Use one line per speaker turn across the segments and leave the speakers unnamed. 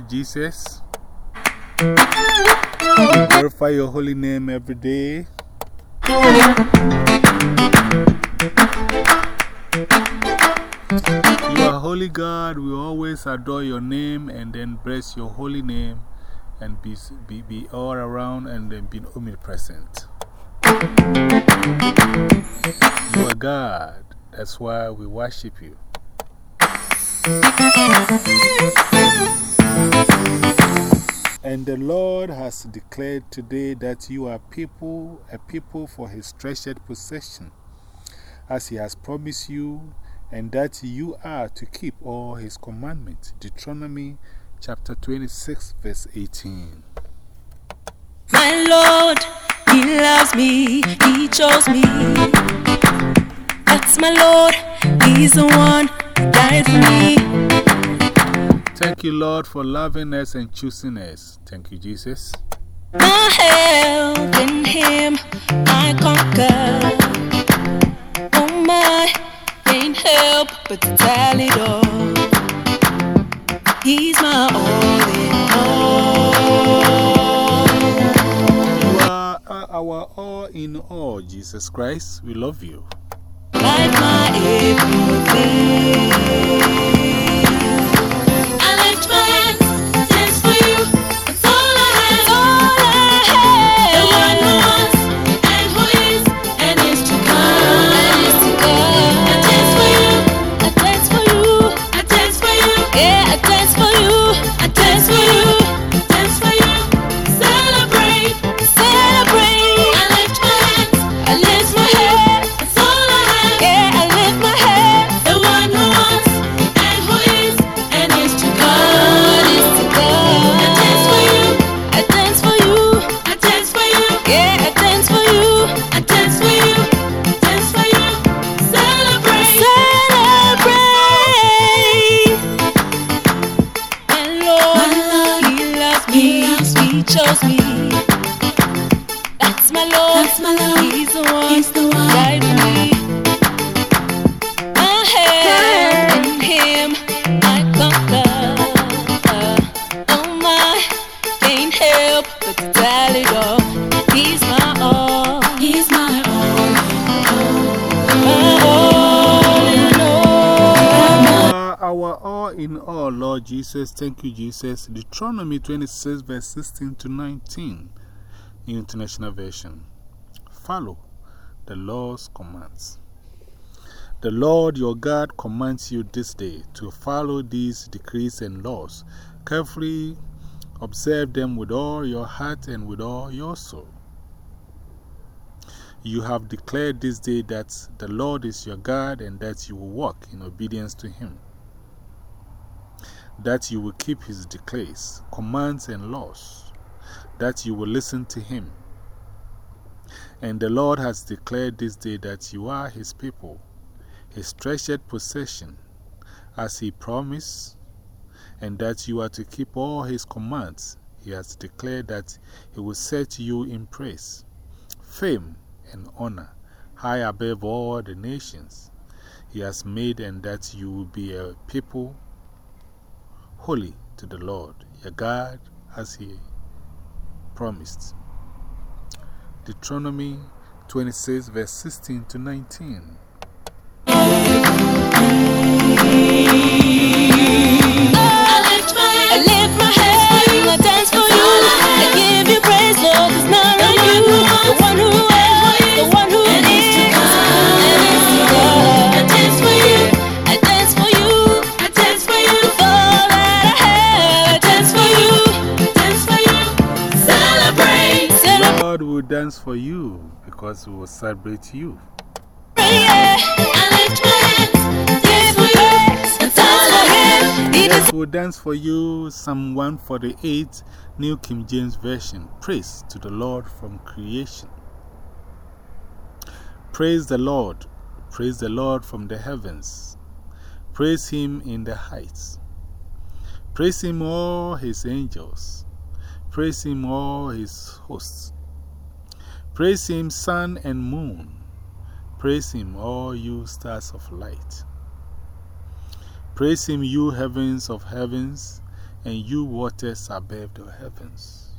Jesus. Glorify your holy name every day. You are holy God. We always adore your name and then bless your holy name and be, be, be all around and then be omnipresent. You are God. That's why we worship you. And the Lord has declared today that you are people, a people for his treasured possession, as he has promised you, and that you are to keep all his commandments. Deuteronomy chapter 26, verse 18.
My Lord, He loves me, He chose me. That's my Lord, He's the one who died for me.
Thank you, Lord, for loving us and choosing us. Thank you, Jesus.
My help in Him, I conquer. Oh, my, ain't help but to tell it all. He's my all in all.
You are our all in all, Jesus Christ. We love you.
Like my everything. In all,
Lord Jesus. Thank you, Jesus. Deuteronomy 26, verse 16 to 19, New International Version. Follow the Lord's commands. The Lord your God commands you this day to follow these decrees and laws. Carefully observe them with all your heart and with all your soul. You have declared this day that the Lord is your God and that you will walk in obedience to Him, that you will keep His decrees, commands, and laws, that you will listen to Him. And the Lord has declared this day that you are His people, His treasured possession, as He promised, and that you are to keep all His commands. He has declared that He will set you in praise, fame, and honor high above all the nations He has made, and that you will be a people holy to the Lord, your God, as He promised. Deuteronomy 26, verse 16 to 19.
Dance for you
because we will celebrate you. Yes, we'll dance for you Psalm 148, New King James Version. Praise to the Lord from creation. Praise the Lord. Praise the Lord from the heavens. Praise Him in the heights. Praise Him, all His angels. Praise Him, all His hosts. Praise Him, sun and moon. Praise Him, all you stars of light. Praise Him, you heavens of heavens, and you waters above the heavens.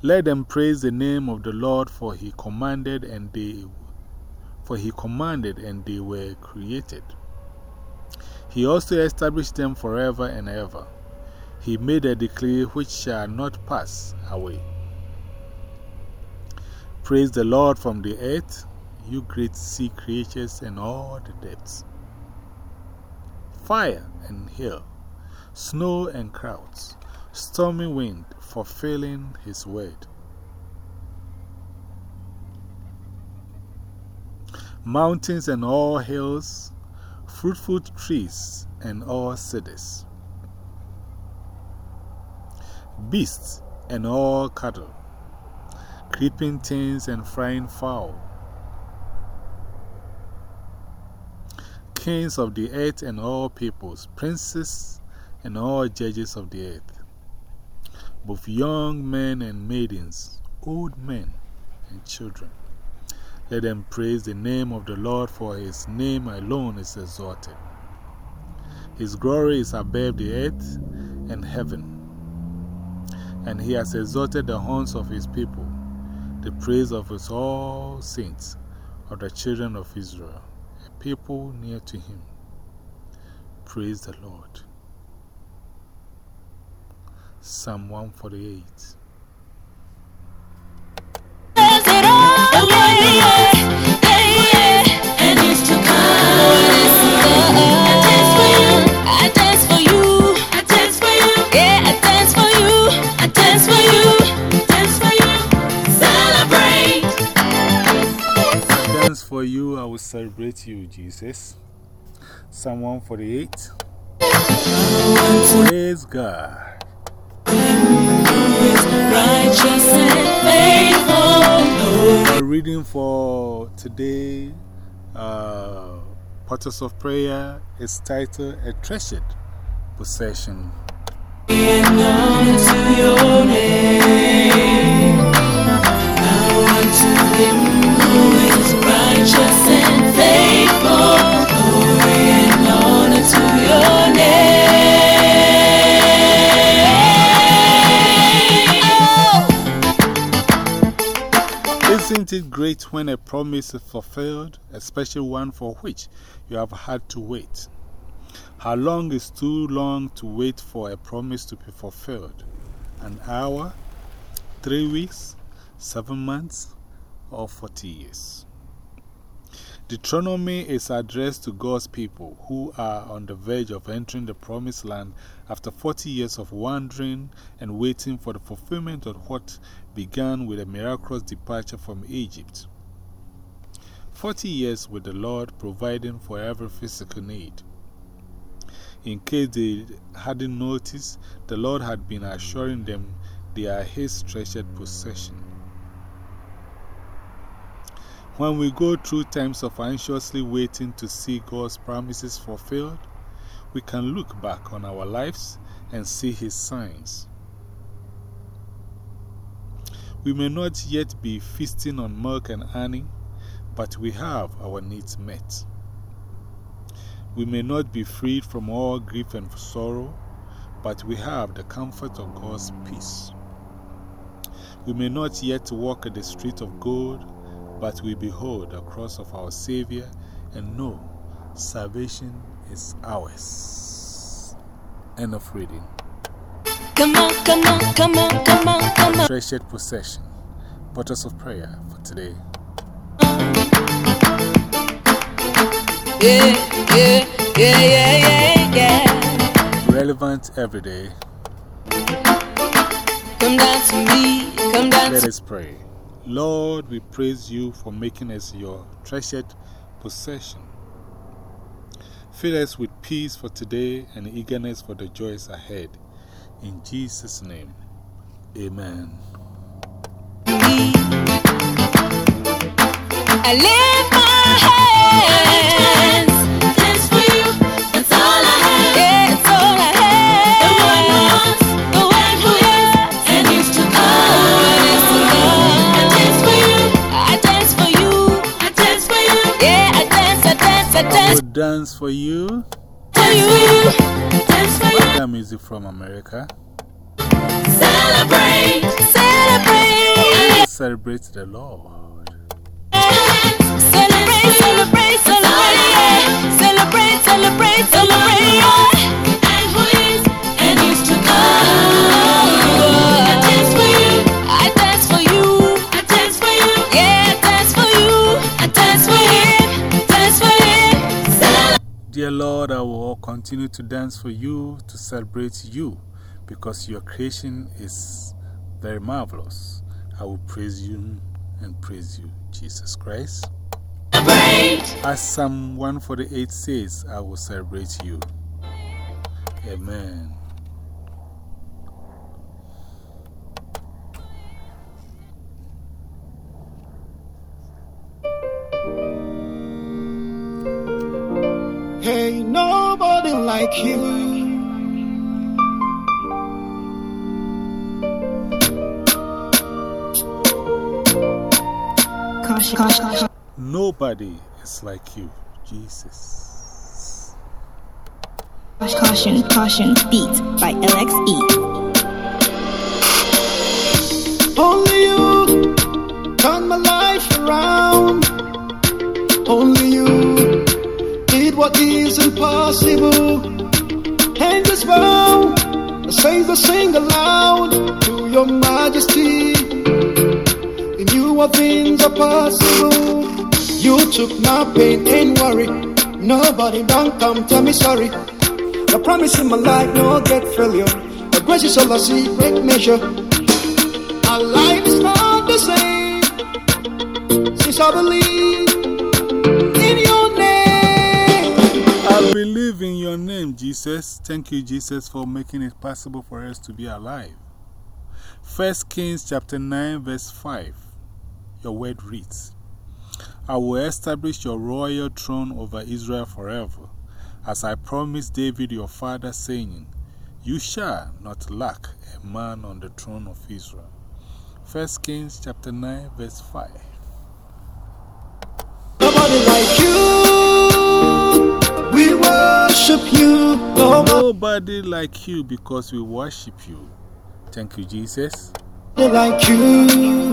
Let them praise the name of the Lord, for he commanded and they for he commanded and they were created. He also established them forever and ever. He made a decree which shall not pass away. Praise the Lord from the earth, you great sea creatures and all the depths. Fire and hail, snow and clouds, stormy wind fulfilling his word. Mountains and all hills, fruitful trees and all cities, beasts and all cattle, creeping things and flying fowl, kings of the earth and all peoples, princes and all judges of the earth, both young men and maidens, old men and children. Let them praise the name of the Lord, for his name alone is exalted. His glory is above the earth and heaven. And he has exalted the horns of his people, the praise of his all saints, of the children of Israel, a people near to him. Praise the Lord. Psalm 148. Will celebrate you, Jesus. Psalm 148. Praise God.
Righteous.
Our reading for today, uh, Portals of Prayer, is titled A Treasured Possession.
And
Isn't it great when a promise is fulfilled, especially one for which you have had to wait? How long is too long to wait for a promise to be fulfilled? An hour? Three weeks? Seven months? Or 40 years? Deuteronomy is addressed to God's people who are on the verge of entering the promised land after 40 years of wandering and waiting for the fulfillment of what began with a miraculous departure from Egypt. 40 years with the Lord providing for every physical need. In case they hadn't noticed, the Lord had been assuring them they are His treasured possession. When we go through times of anxiously waiting to see God's promises fulfilled, we can look back on our lives and see His signs. We may not yet be feasting on milk and honey, but we have our needs met. We may not be freed from all grief and sorrow, but we have the comfort of God's peace. We may not yet walk the street of gold, but we behold the cross of our Savior and know salvation is ours. End of reading.
Come on, come on, come on, come on, come on.
Treasured possession. Portals of prayer for today.
Yeah, yeah, yeah, yeah, yeah, yeah.
Relevant every day.
Come down to me, come down
Let
to
us pray. Lord, we praise you for making us your treasured possession. Fill us with peace for today and eagerness for the joys ahead. In Jesus' name, amen.
I lift my hands. For you. for you.
music from America.
Celebrate, celebrate,
Celebrate the Lord.
celebrate, celebrate, celebrate, celebrate, celebrate, celebrate.
Dear Lord, I will continue to dance for you, to celebrate you, because your creation is very marvelous. I will praise you and praise you, Jesus Christ. As Psalm 148 says, I will celebrate you. Amen.
Hey, nobody like you.
Caution, caution, caution.
Nobody is like you, Jesus.
Caution, caution, beat by E. LXE.
Only you turn my life around. Only you did what is impossible. And just bow, the saints sing aloud to your majesty. In you all things are possible. You took my pain and worry. Nobody don't come tell me sorry. The promise in my life, no get failure. The grace is all I see, great measure. Our life is not the same since I believe name,
Jesus. Thank you, Jesus, for making it possible for us to be alive. 1 Kings chapter 9, verse 5. Your word reads I will establish your royal throne over Israel forever, as I promised David your father, saying, You shall not lack a man on the throne of Israel. 1 Kings chapter 9, verse 5.
Nobody like you
because we worship you. Thank you, Jesus.
Nobody like you.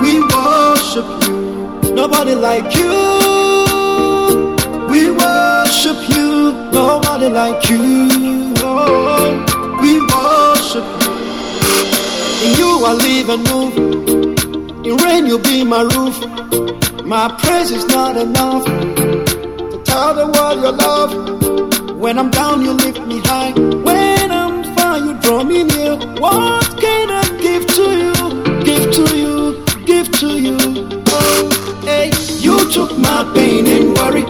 We worship you. Nobody like you. We worship you. Nobody like you. We worship you. In you I live and move. In rain you be my roof. My praise is not enough to tell the world your love. When I'm down, you lift me high. When I'm far, you draw me near. What can I give to you? Give to you, give to you. Oh, hey, you took my pain and worry.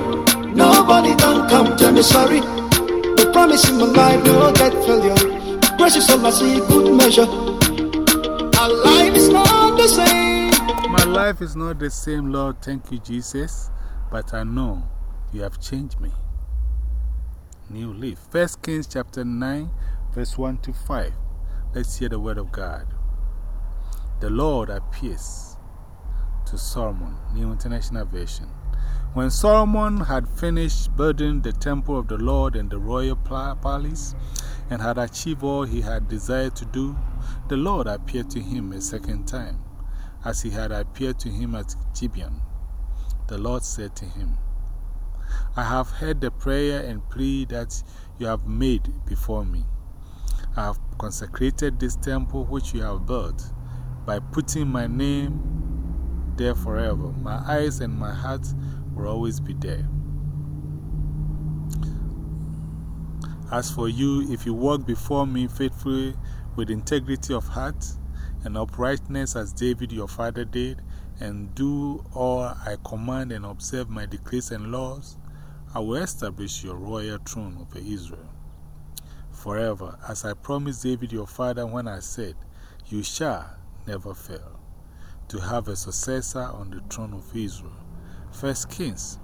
Nobody done come tell me sorry. The promise in my life, no get failure. All I see, good measure. Our life is not the same.
My life is not the same, Lord. Thank you, Jesus. But I know you have changed me. New leaf. First Kings chapter 9, verse 1 to 5. Let's hear the word of God. The Lord appears to Solomon, New International Version. When Solomon had finished building the temple of the Lord and the royal palace, and had achieved all he had desired to do, the Lord appeared to him a second time, as he had appeared to him at Gibeon. The Lord said to him, I have heard the prayer and plea that you have made before me. I have consecrated this temple which you have built by putting my name there forever. My eyes and my heart will always be there. As for you, if you walk before me faithfully with integrity of heart and uprightness as David your father did, and do all I command and observe my decrees and laws, I will establish your royal throne over Israel forever, as I promised David your father when I said, You shall never fail to have a successor on the throne of Israel. 1 Kings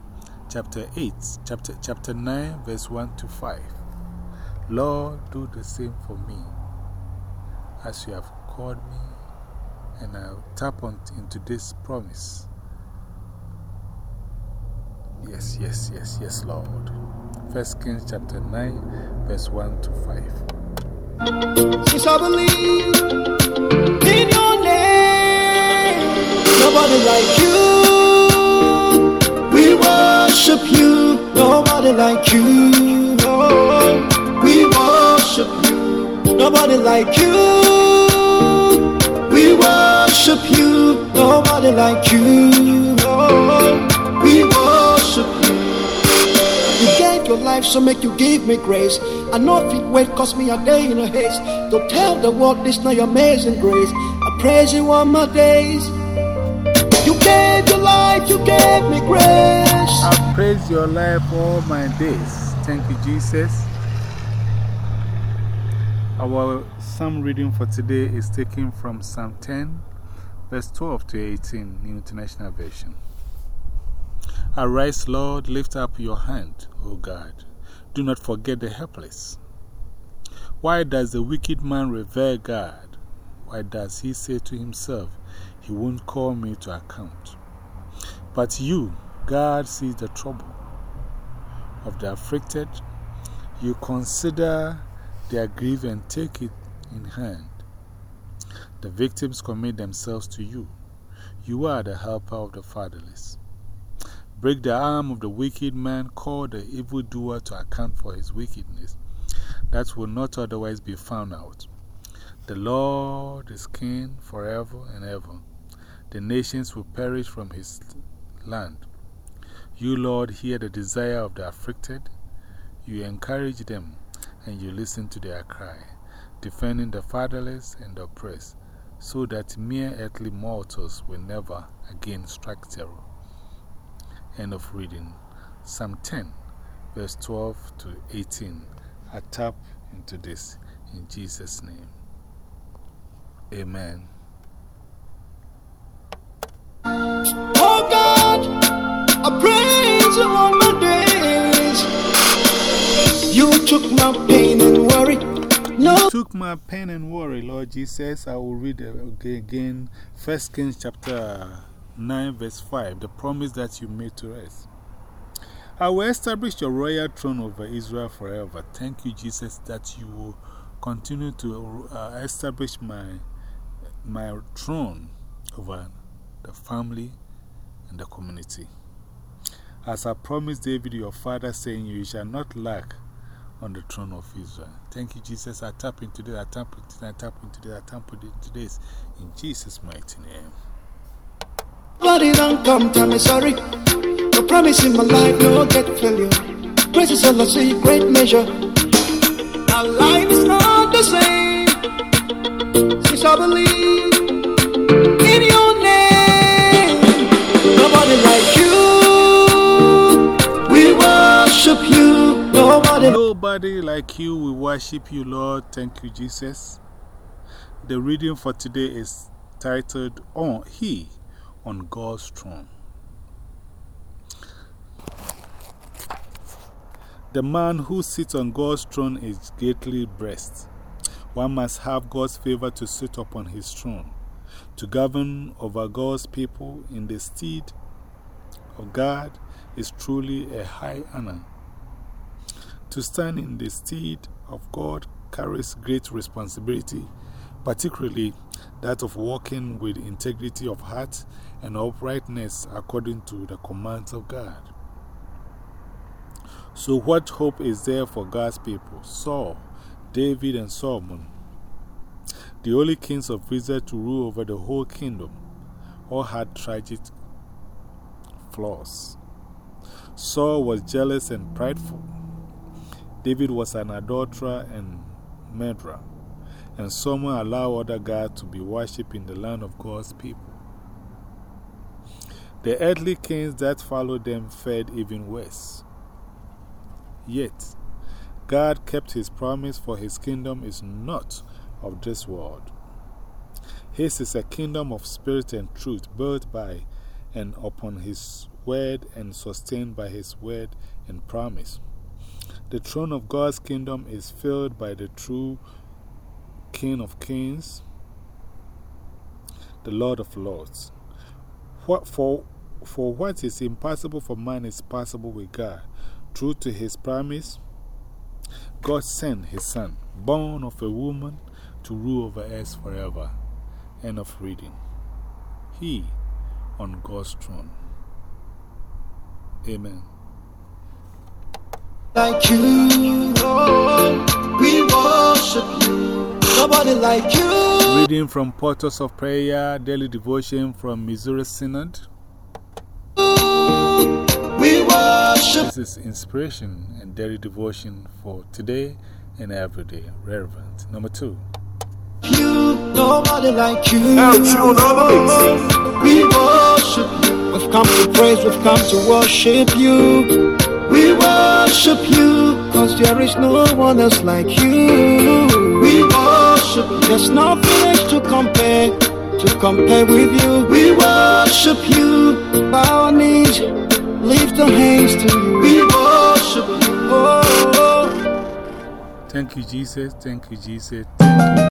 chapter 8, chapter, chapter 9, verse 1 to 5. Lord, do the same for me as you have called me, and I'll tap on into this promise. Yes, yes, yes, yes, Lord. 1 Kings chapter 9, verse 1 to 5.
Since I believe in your name, nobody like you. We worship you, nobody like you. Oh, we worship you, nobody like you. We worship you, nobody like you. We worship you. You gave your life, so make you give me grace. I know if it wait, cost me a day in a haste. Don't tell the world this now your amazing grace. I praise you all my days. You gave your life, you gave me grace.
I praise your life all my days. Thank you, Jesus. Our psalm reading for today is taken from Psalm 10, verse 12 to 18, New International Version. Arise, Lord, lift up your hand, O God. Do not forget the helpless. Why does the wicked man revere God? Why does he say to himself, He won't call me to account? But you, God, sees the trouble of the afflicted. You consider their grief and take it in hand. The victims commit themselves to you. You are the helper of the fatherless. Break the arm of the wicked man, call the evildoer to account for his wickedness, that will not otherwise be found out. The Lord is king forever and ever. The nations will perish from his land. You, Lord, hear the desire of the afflicted. You encourage them and you listen to their cry, defending the fatherless and the oppressed, so that mere earthly mortals will never again strike terror. End of reading. Psalm 10, verse 12 to 18. I tap into this in Jesus' name. Amen.
Oh God, I praise you took my pain and worry. No.
Took my pain and worry, Lord Jesus. I will read again First Kings chapter 9, verse 5. The promise that you made to us. I will establish your royal throne over Israel forever. Thank you, Jesus, that you will continue to uh, establish my, my throne over the family and the community. As I promised David, your father, saying, You shall not lack on the throne of Israel. Thank you, Jesus. I tap into this, I tap into this, I tap into this, I tap into this. In Jesus' mighty name.
Bloody don't come, tell me sorry. No promise in my life, no get failure. Grace all I see, great measure. My life is not the same since I believe Nobody like you, we worship you,
Lord. Thank you, Jesus. The reading for today is titled On He on God's Throne. The man who sits on God's throne is greatly blessed. One must have God's favor to sit upon his throne, to govern over God's people in the stead of God is truly a high honor. To stand in the stead of God carries great responsibility, particularly that of walking with integrity of heart and uprightness according to the commands of God. So, what hope is there for God's people? Saul, David, and Solomon, the only kings of Israel to rule over the whole kingdom, all had tragic flaws. Saul was jealous and prideful. David was an adulterer and murderer. And Solomon allowed other gods to be worshipped in the land of God's people. The earthly kings that followed them fared even worse. Yet, God kept his promise, for his kingdom is not of this world. His is a kingdom of spirit and truth, built by and upon his word and sustained by his word and promise. The throne of God's kingdom is filled by the true King of kings, the Lord of lords. What, for, for what is impossible for man is possible with God. True to his promise, God sent his son, born of a woman, to rule over us forever. End of reading. He on God's throne. Amen.
Like you. Oh, we worship you. Nobody like you.
Reading from Portals of Prayer, Daily Devotion from Missouri Synod.
We worship
This is inspiration and daily devotion for today and every day. Relevant. Number two.
you. Nobody like you. We worship you. We've come to praise, we've come to worship you. We worship you, cause there is no one else like you. We worship you. There's nothing else to compare, to compare with you. We worship you. Bow our knees, lift our hands to you. We worship you. Oh, oh, oh.
Thank you, Jesus. Thank you, Jesus. Thank you.